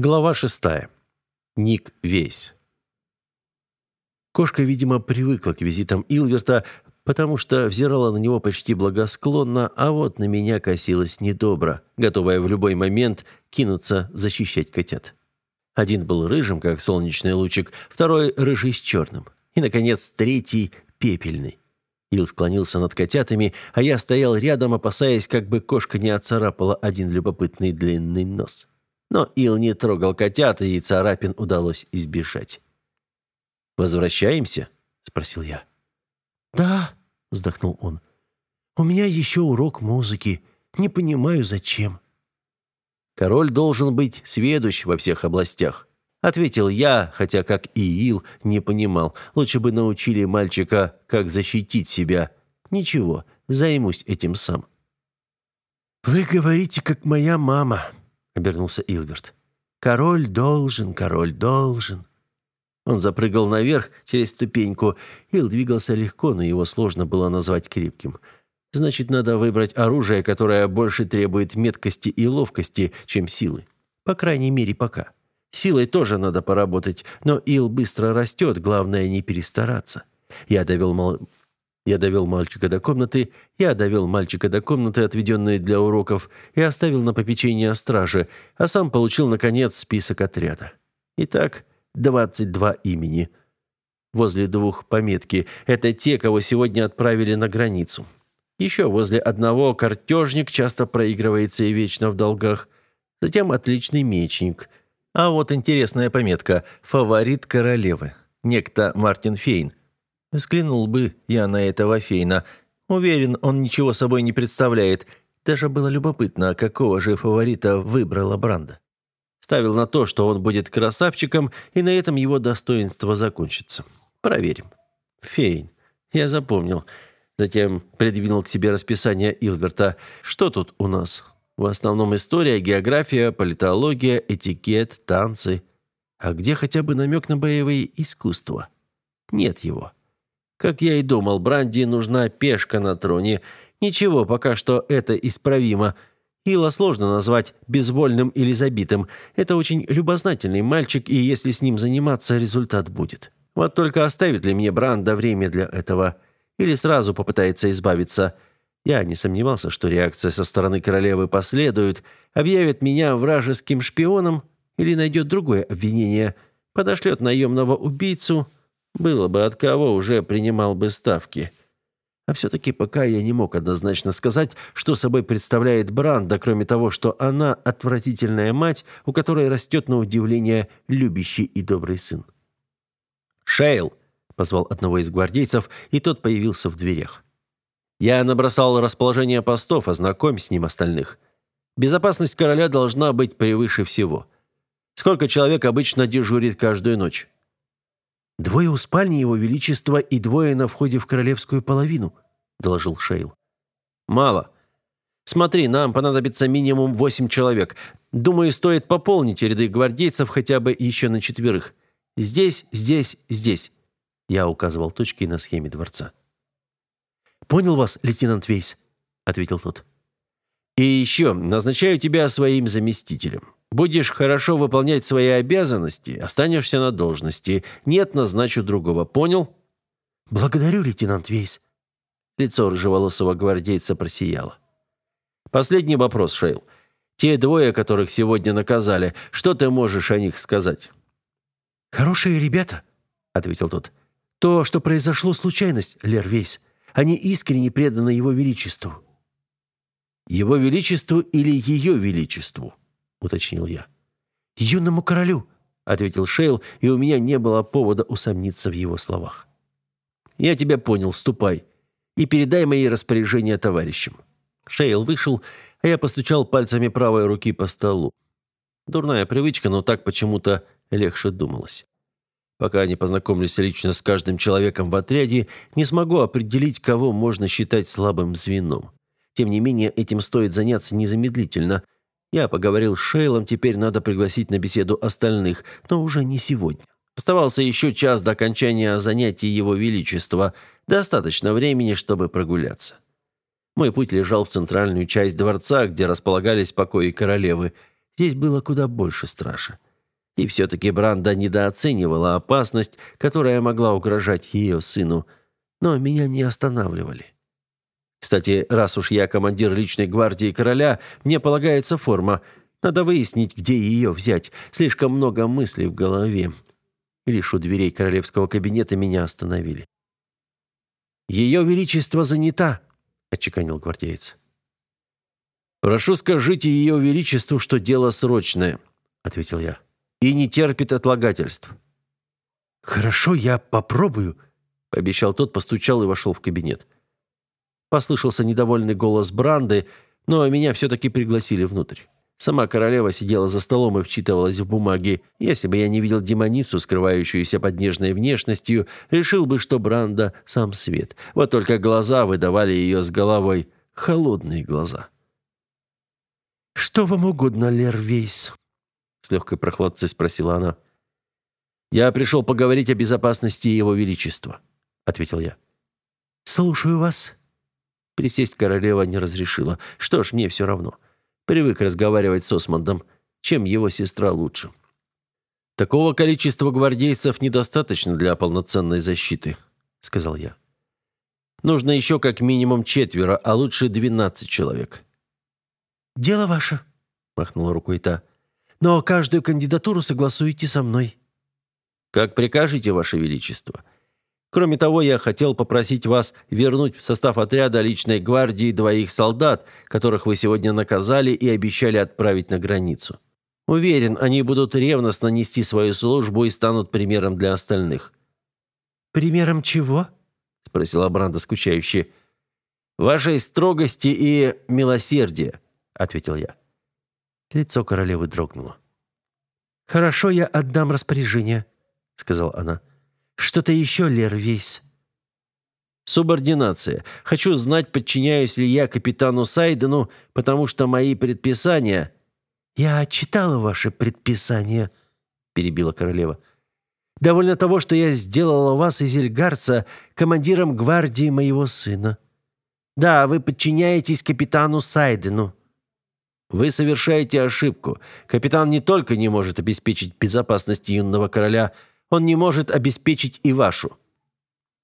Глава шестая. Ник Вейс. Кошка, видимо, привыкла к визитам Илверта, потому что взирала на него почти благосклонно, а вот на меня косилась недобро, готовая в любой момент кинуться защищать котят. Один был рыжим, как солнечный лучик, второй рыжий с черным, и, наконец, третий пепельный. Ил склонился над котятами, а я стоял рядом, опасаясь, как бы кошка не оцарапала один любопытный длинный нос. Но Ил не трогал котят, и царапин удалось избежать. «Возвращаемся?» — спросил я. «Да», — вздохнул он. «У меня еще урок музыки. Не понимаю, зачем». «Король должен быть сведущ во всех областях», — ответил я, хотя, как и Ил, не понимал. Лучше бы научили мальчика, как защитить себя. Ничего, займусь этим сам. «Вы говорите, как моя мама», обернулся Илберт. Король должен, король должен. Он запрыгал наверх через ступеньку. Ил двигался легко, но его сложно было назвать крепким. Значит, надо выбрать оружие, которое больше требует меткости и ловкости, чем силы. По крайней мере, пока. Силой тоже надо поработать, но Ил быстро растет, главное не перестараться. Я довел мал... Я довел мальчика до комнаты, я довел мальчика до комнаты, отведенной для уроков, и оставил на попечение стражи, а сам получил, наконец, список отряда. Итак, 22 имени. Возле двух пометки. Это те, кого сегодня отправили на границу. Еще возле одного картежник часто проигрывается и вечно в долгах. Затем отличный мечник. А вот интересная пометка «Фаворит королевы». Некто Мартин Фейн. Взглянул бы я на этого Фейна. Уверен, он ничего собой не представляет. Даже было любопытно, какого же фаворита выбрала Бранда. Ставил на то, что он будет красавчиком, и на этом его достоинство закончится. Проверим. Фейн. Я запомнил. Затем придвинул к себе расписание Илберта. Что тут у нас? В основном история, география, политология, этикет, танцы. А где хотя бы намек на боевые искусства? Нет его. Как я и думал, Бранди нужна пешка на троне. Ничего, пока что это исправимо. Ила сложно назвать безвольным или забитым. Это очень любознательный мальчик, и если с ним заниматься, результат будет. Вот только оставит ли мне Бранда время для этого? Или сразу попытается избавиться? Я не сомневался, что реакция со стороны королевы последует. Объявит меня вражеским шпионом или найдет другое обвинение. Подошлет наемного убийцу – было бы от кого, уже принимал бы ставки. А все-таки пока я не мог однозначно сказать, что собой представляет Бранда, кроме того, что она отвратительная мать, у которой растет на удивление любящий и добрый сын. «Шейл!» — позвал одного из гвардейцев, и тот появился в дверях. «Я набросал расположение постов, ознакомь с ним остальных. Безопасность короля должна быть превыше всего. Сколько человек обычно дежурит каждую ночь?» «Двое у спальни его величества и двое на входе в королевскую половину», — доложил Шейл. «Мало. Смотри, нам понадобится минимум восемь человек. Думаю, стоит пополнить ряды гвардейцев хотя бы еще на четверых. Здесь, здесь, здесь». Я указывал точки на схеме дворца. «Понял вас, лейтенант Вейс», — ответил тот. «И еще назначаю тебя своим заместителем. Будешь хорошо выполнять свои обязанности, останешься на должности. Нет, назначу другого. Понял? Благодарю, лейтенант Вейс. Лицо рыжеволосого гвардейца просияло. Последний вопрос, Шейл. Те двое, которых сегодня наказали, что ты можешь о них сказать? Хорошие ребята, ответил тот. То, что произошло, случайность, Лер Вейс. Они искренне преданы его величеству. Его величеству или ее величеству? — уточнил я. «Юному королю», — ответил Шейл, и у меня не было повода усомниться в его словах. «Я тебя понял, ступай. И передай мои распоряжения товарищам». Шейл вышел, а я постучал пальцами правой руки по столу. Дурная привычка, но так почему-то легче думалось. Пока не познакомлюсь лично с каждым человеком в отряде, не смогу определить, кого можно считать слабым звеном. Тем не менее, этим стоит заняться незамедлительно — я поговорил с Шейлом, теперь надо пригласить на беседу остальных, но уже не сегодня. Оставался еще час до окончания занятий Его Величества. Достаточно времени, чтобы прогуляться. Мой путь лежал в центральную часть дворца, где располагались покои королевы. Здесь было куда больше страши. И все-таки Бранда недооценивала опасность, которая могла угрожать ее сыну. Но меня не останавливали. Кстати, раз уж я командир личной гвардии короля, мне полагается форма. Надо выяснить, где ее взять. Слишком много мыслей в голове. Лишь у дверей королевского кабинета меня остановили. «Ее величество занята», — отчеканил гвардеец. «Прошу, скажите ее величеству, что дело срочное», — ответил я и не терпит отлагательств. Хорошо, я попробую, пообещал тот, постучал и вошел в кабинет. Послышался недовольный голос Бранды, но меня все таки пригласили внутрь. Сама королева сидела за столом и вчитывалась в бумаги. Если бы я не видел демоницу, скрывающуюся под нежной внешностью, решил бы, что Бранда сам свет. Вот только глаза выдавали ее с головой. Холодные глаза. «Что вам угодно, Лер Вейс?» с легкой прохладцей спросила она. Я пришел поговорить о безопасности его величества, ответил я. Слушаю вас. Присесть королева не разрешила. Что ж, мне все равно. Привык разговаривать с Осмондом, чем его сестра лучше. Такого количества гвардейцев недостаточно для полноценной защиты, сказал я. Нужно еще как минимум четверо, а лучше двенадцать человек. Дело ваше, махнула рукой та но каждую кандидатуру согласуйте со мной». «Как прикажете, Ваше Величество. Кроме того, я хотел попросить вас вернуть в состав отряда личной гвардии двоих солдат, которых вы сегодня наказали и обещали отправить на границу. Уверен, они будут ревностно нести свою службу и станут примером для остальных». «Примером чего?» – спросила Бранда скучающе. «Вашей строгости и милосердия», – ответил я. Лицо королевы дрогнуло. «Хорошо, я отдам распоряжение», — сказала она. «Что-то еще, Лер Вейс?» «Субординация. Хочу знать, подчиняюсь ли я капитану Сайдену, потому что мои предписания...» «Я читала ваши предписания», — перебила королева. «Довольно того, что я сделала вас из Эльгарца командиром гвардии моего сына. Да, вы подчиняетесь капитану Сайдену. Вы совершаете ошибку. Капитан не только не может обеспечить безопасность юного короля, он не может обеспечить и вашу.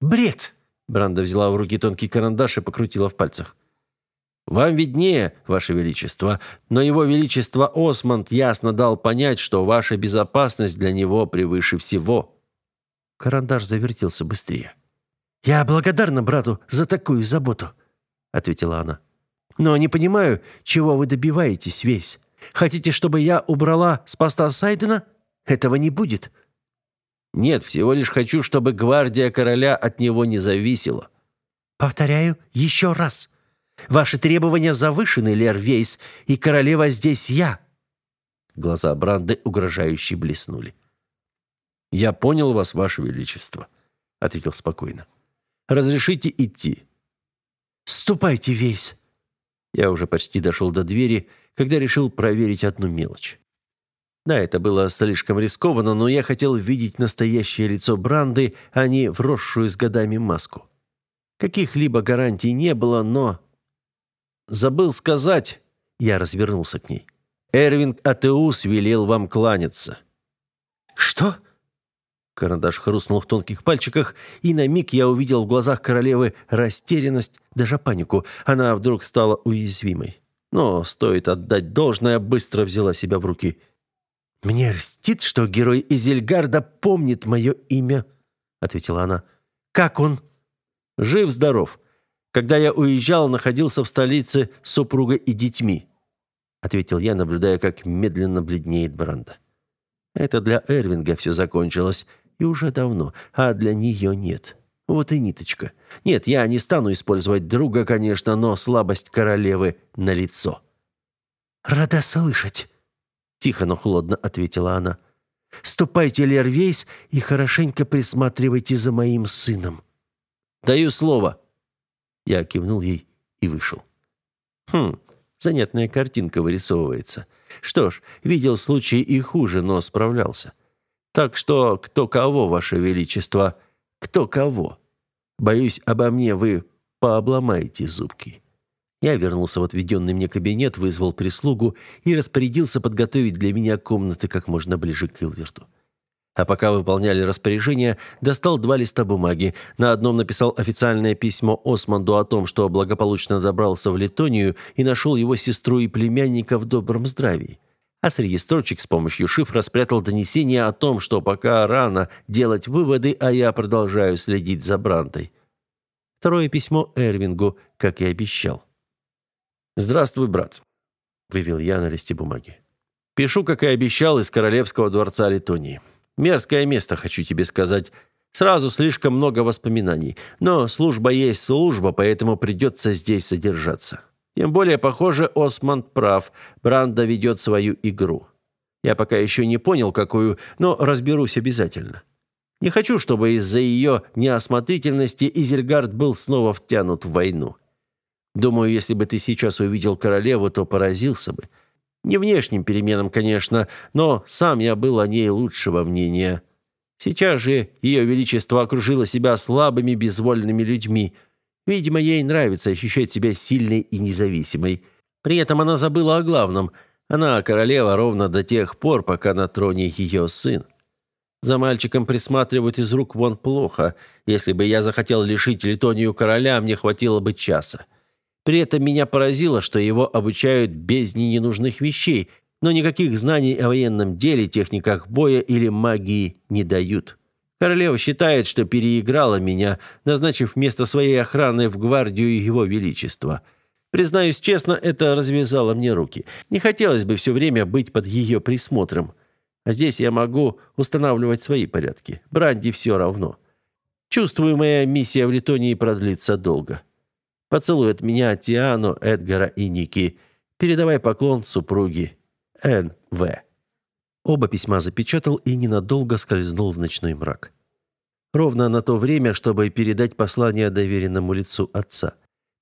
Бред. Бранда взяла в руки тонкий карандаш и покрутила в пальцах. Вам виднее, ваше величество, но его величество Осмонд ясно дал понять, что ваша безопасность для него превыше всего. Карандаш завертелся быстрее. Я благодарна брату за такую заботу, ответила она. Но не понимаю, чего вы добиваетесь весь. Хотите, чтобы я убрала с поста Сайдена? Этого не будет. Нет, всего лишь хочу, чтобы гвардия короля от него не зависела. Повторяю еще раз. Ваши требования завышены, Лер Вейс, и королева здесь я. Глаза Бранды угрожающе блеснули. Я понял вас, ваше величество, ответил спокойно. Разрешите идти. Ступайте, Вейс. Я уже почти дошел до двери, когда решил проверить одну мелочь. Да, это было слишком рискованно, но я хотел видеть настоящее лицо Бранды, а не вросшую с годами маску. Каких-либо гарантий не было, но... Забыл сказать... Я развернулся к ней. Эрвинг Атеус велел вам кланяться. «Что?» Карандаш хрустнул в тонких пальчиках, и на миг я увидел в глазах королевы растерянность, даже панику. Она вдруг стала уязвимой. Но, стоит отдать должное, быстро взяла себя в руки. «Мне льстит, что герой из Эльгарда помнит мое имя», — ответила она. «Как он?» «Жив-здоров. Когда я уезжал, находился в столице с супругой и детьми», — ответил я, наблюдая, как медленно бледнеет Бранда. «Это для Эрвинга все закончилось». И уже давно, а для нее нет. Вот и ниточка. Нет, я не стану использовать друга, конечно, но слабость королевы на лицо. «Рада слышать», — тихо, но холодно ответила она. «Ступайте, Лервейс, и хорошенько присматривайте за моим сыном». «Даю слово». Я кивнул ей и вышел. «Хм, занятная картинка вырисовывается. Что ж, видел случаи и хуже, но справлялся. Так что кто кого, ваше величество, кто кого. Боюсь, обо мне вы пообломаете зубки. Я вернулся в отведенный мне кабинет, вызвал прислугу и распорядился подготовить для меня комнаты как можно ближе к Илверту. А пока выполняли распоряжение, достал два листа бумаги. На одном написал официальное письмо Османду о том, что благополучно добрался в Литонию и нашел его сестру и племянника в добром здравии. А среди строчек с помощью шифра спрятал донесение о том, что пока рано делать выводы, а я продолжаю следить за Брантой. Второе письмо Эрвингу, как и обещал. «Здравствуй, брат», — вывел я на листе бумаги. «Пишу, как и обещал, из Королевского дворца Литонии. Мерзкое место, хочу тебе сказать. Сразу слишком много воспоминаний. Но служба есть служба, поэтому придется здесь задержаться. Тем более, похоже, Осмонд прав. Бранда ведет свою игру. Я пока еще не понял, какую, но разберусь обязательно. Не хочу, чтобы из-за ее неосмотрительности Изельгард был снова втянут в войну. Думаю, если бы ты сейчас увидел королеву, то поразился бы. Не внешним переменам, конечно, но сам я был о ней лучшего мнения. Сейчас же ее величество окружило себя слабыми, безвольными людьми. Видимо, ей нравится ощущать себя сильной и независимой. При этом она забыла о главном. Она королева ровно до тех пор, пока на троне ее сын. За мальчиком присматривают из рук вон плохо. Если бы я захотел лишить Литонию короля, мне хватило бы часа. При этом меня поразило, что его обучают без ненужных вещей, но никаких знаний о военном деле, техниках боя или магии не дают. Королева считает, что переиграла меня, назначив вместо своей охраны в гвардию его величества. Признаюсь честно, это развязало мне руки. Не хотелось бы все время быть под ее присмотром. А здесь я могу устанавливать свои порядки. Бранди все равно. Чувствую, моя миссия в Литонии продлится долго. Поцелуй меня Тиану, Эдгара и Ники. Передавай поклон супруге. Н.В. Оба письма запечатал и ненадолго скользнул в ночной мрак. Ровно на то время, чтобы передать послание доверенному лицу отца.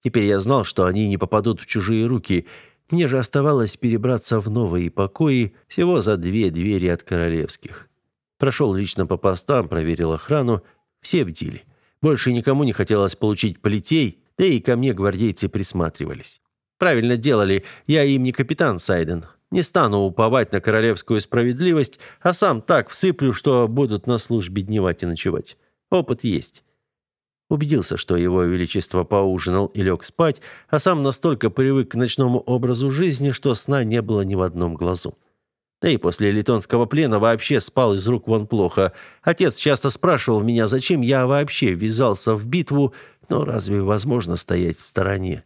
Теперь я знал, что они не попадут в чужие руки. Мне же оставалось перебраться в новые покои всего за две двери от королевских. Прошел лично по постам, проверил охрану. Все бдили. Больше никому не хотелось получить полетей, да и ко мне гвардейцы присматривались. Правильно делали, я им не капитан Сайден. Не стану уповать на королевскую справедливость, а сам так всыплю, что будут на службе дневать и ночевать. Опыт есть. Убедился, что его величество поужинал и лег спать, а сам настолько привык к ночному образу жизни, что сна не было ни в одном глазу. Да и после литонского плена вообще спал из рук вон плохо. Отец часто спрашивал меня, зачем я вообще ввязался в битву, но разве возможно стоять в стороне?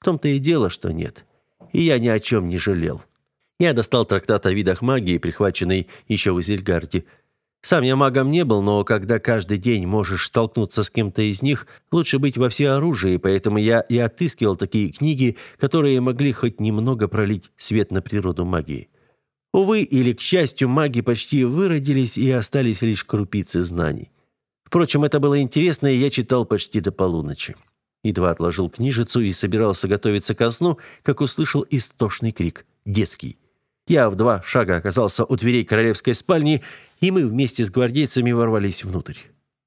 В том-то и дело, что нет. И я ни о чем не жалел. Я достал трактат о видах магии, прихваченный еще в Изельгарде. Сам я магом не был, но когда каждый день можешь столкнуться с кем-то из них, лучше быть во всеоружии, поэтому я и отыскивал такие книги, которые могли хоть немного пролить свет на природу магии. Увы, или к счастью, маги почти выродились и остались лишь крупицы знаний. Впрочем, это было интересно, и я читал почти до полуночи. Едва отложил книжицу и собирался готовиться ко сну, как услышал истошный крик. Детский. Я в два шага оказался у дверей королевской спальни, и мы вместе с гвардейцами ворвались внутрь.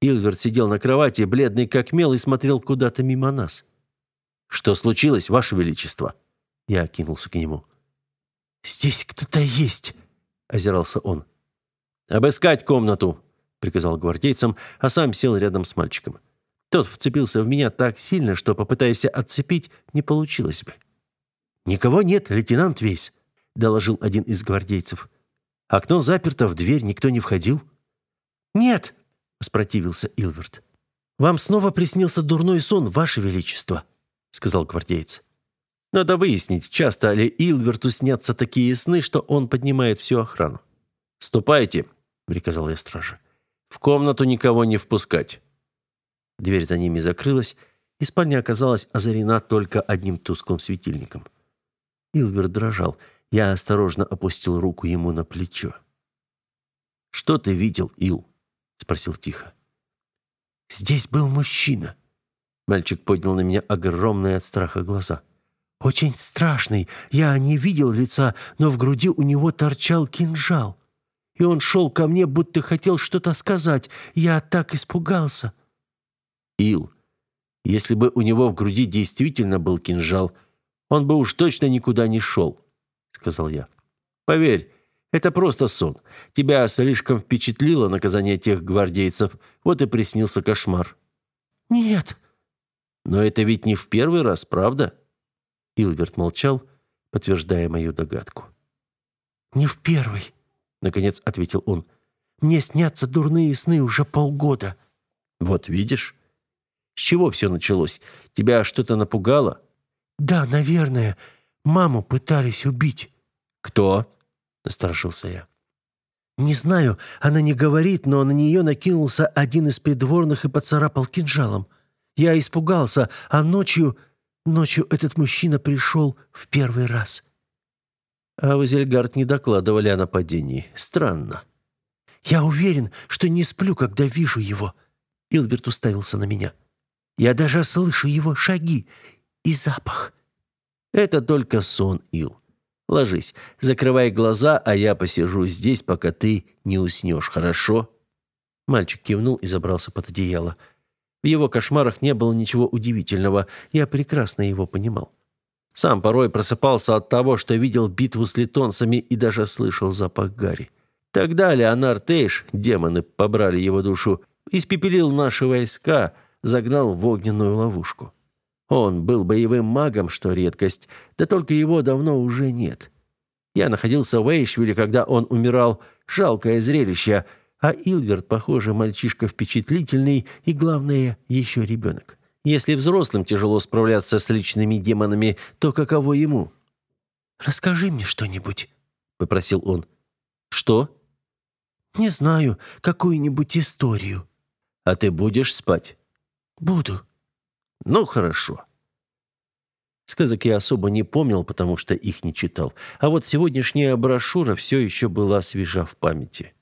Илверт сидел на кровати, бледный как мел, и смотрел куда-то мимо нас. «Что случилось, Ваше Величество?» Я кинулся к нему. «Здесь кто-то есть», — озирался он. «Обыскать комнату», приказал гвардейцам, а сам сел рядом с мальчиком. Тот вцепился в меня так сильно, что попытаясь отцепить, не получилось бы. Никого нет, лейтенант Весь, доложил один из гвардейцев. Окно заперто, в дверь никто не входил. Нет, воспротивился Илверт. Вам снова приснился дурной сон, ваше величество, сказал гвардеец. Надо выяснить, часто ли Илверту снятся такие сны, что он поднимает всю охрану. «Ступайте», — приказал я страже. В комнату никого не впускать. Дверь за ними закрылась, и спальня оказалась озарена только одним тусклым светильником. Илвер дрожал. Я осторожно опустил руку ему на плечо. «Что ты видел, Ил?» — спросил тихо. «Здесь был мужчина». Мальчик поднял на меня огромные от страха глаза. «Очень страшный. Я не видел лица, но в груди у него торчал кинжал и он шел ко мне, будто хотел что-то сказать. Я так испугался». «Ил, если бы у него в груди действительно был кинжал, Он бы уж точно никуда не шел», — сказал я. «Поверь, это просто сон. Тебя слишком впечатлило наказание тех гвардейцев, вот и приснился кошмар». «Нет». «Но это ведь не в первый раз, правда?» Илберт молчал, подтверждая мою догадку. «Не в первый», — наконец ответил он. «Мне снятся дурные сны уже полгода». «Вот видишь? С чего все началось? Тебя что-то напугало?» «Да, наверное. Маму пытались убить». «Кто?» — насторожился я. «Не знаю, она не говорит, но на нее накинулся один из придворных и поцарапал кинжалом. Я испугался, а ночью... Ночью этот мужчина пришел в первый раз». А в Зельгард не докладывали о нападении. Странно. «Я уверен, что не сплю, когда вижу его». Илберт уставился на меня. «Я даже слышу его шаги и запах». «Это только сон, Ил. Ложись, закрывай глаза, а я посижу здесь, пока ты не уснешь, хорошо?» Мальчик кивнул и забрался под одеяло. В его кошмарах не было ничего удивительного, я прекрасно его понимал. Сам порой просыпался от того, что видел битву с литонцами и даже слышал запах гари. Тогда Леонард Эйш, демоны побрали его душу, испепелил наши войска, загнал в огненную ловушку. Он был боевым магом, что редкость, да только его давно уже нет. Я находился в Эйшвилле, когда он умирал. Жалкое зрелище. А Илверт, похоже, мальчишка впечатлительный и, главное, еще ребенок. Если взрослым тяжело справляться с личными демонами, то каково ему? «Расскажи мне что-нибудь», — попросил он. «Что?» «Не знаю, какую-нибудь историю». «А ты будешь спать?» «Буду». Ну, хорошо. Сказок я особо не помнил, потому что их не читал. А вот сегодняшняя брошюра все еще была свежа в памяти.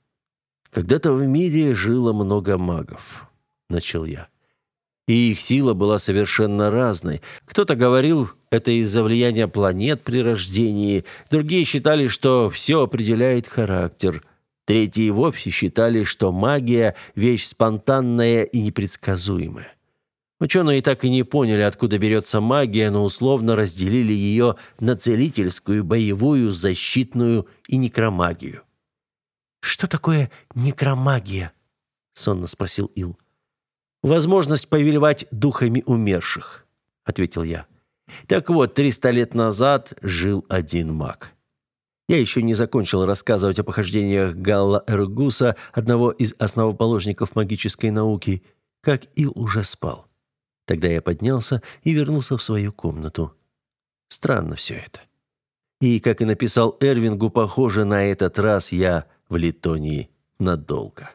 Когда-то в мире жило много магов, начал я. И их сила была совершенно разной. Кто-то говорил, это из-за влияния планет при рождении, другие считали, что все определяет характер. Третьи вовсе считали, что магия – вещь спонтанная и непредсказуемая. Ученые так и не поняли, откуда берется магия, но условно разделили ее на целительскую, боевую, защитную и некромагию. «Что такое некромагия?» — сонно спросил Ил. «Возможность повелевать духами умерших», — ответил я. «Так вот, триста лет назад жил один маг». Я еще не закончил рассказывать о похождениях Галла Эргуса, одного из основоположников магической науки, как Ил уже спал. Тогда я поднялся и вернулся в свою комнату. Странно все это. И, как и написал Эрвингу, похоже, на этот раз я в Литонии надолго.